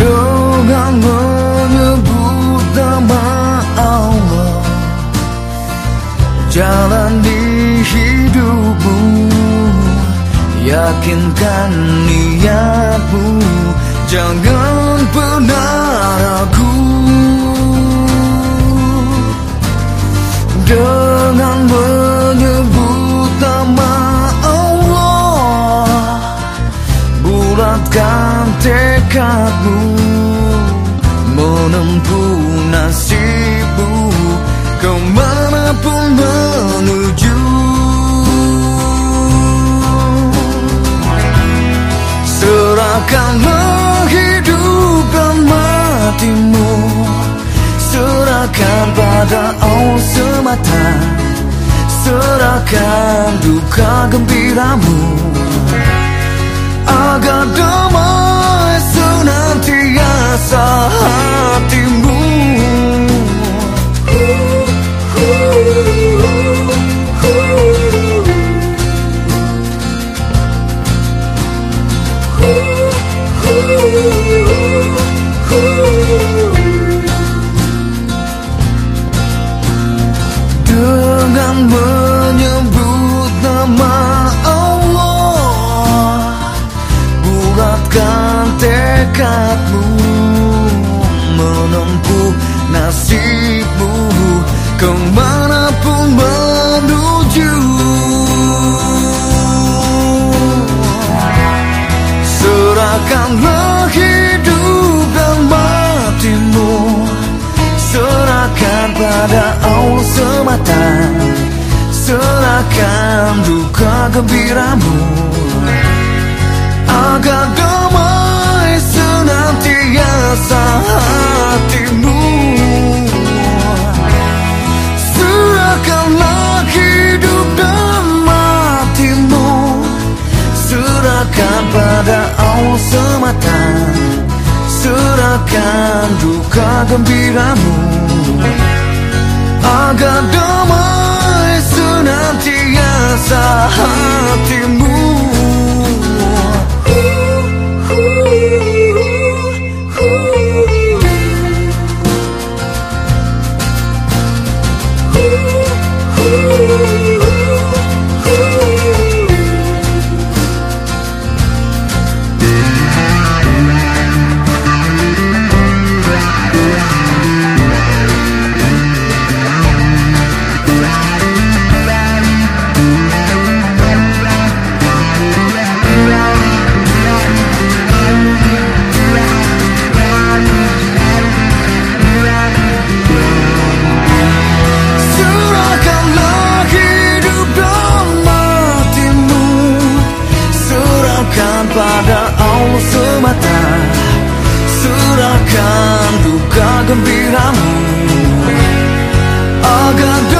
Dengan menyebut nama Allah Jalan di hidupmu. Yakinkan niatmu Jangan pernah ragu. Dengan menyebut nama Allah Bulatkan tekadmu. Menempuh nasibmu Ke mana pun menuju Serahkanlah hidup dan matimu. Serahkan pada Allah semata. Serahkan duka gembiramu. Agar Serahkan duka gembiramu. Agar damai senantiasa hatimu. Serahkanlah hidup dan matimu. Serahkan pada Allah semata. Serahkan duka gembiramu. Agar damai gembiramu. Agar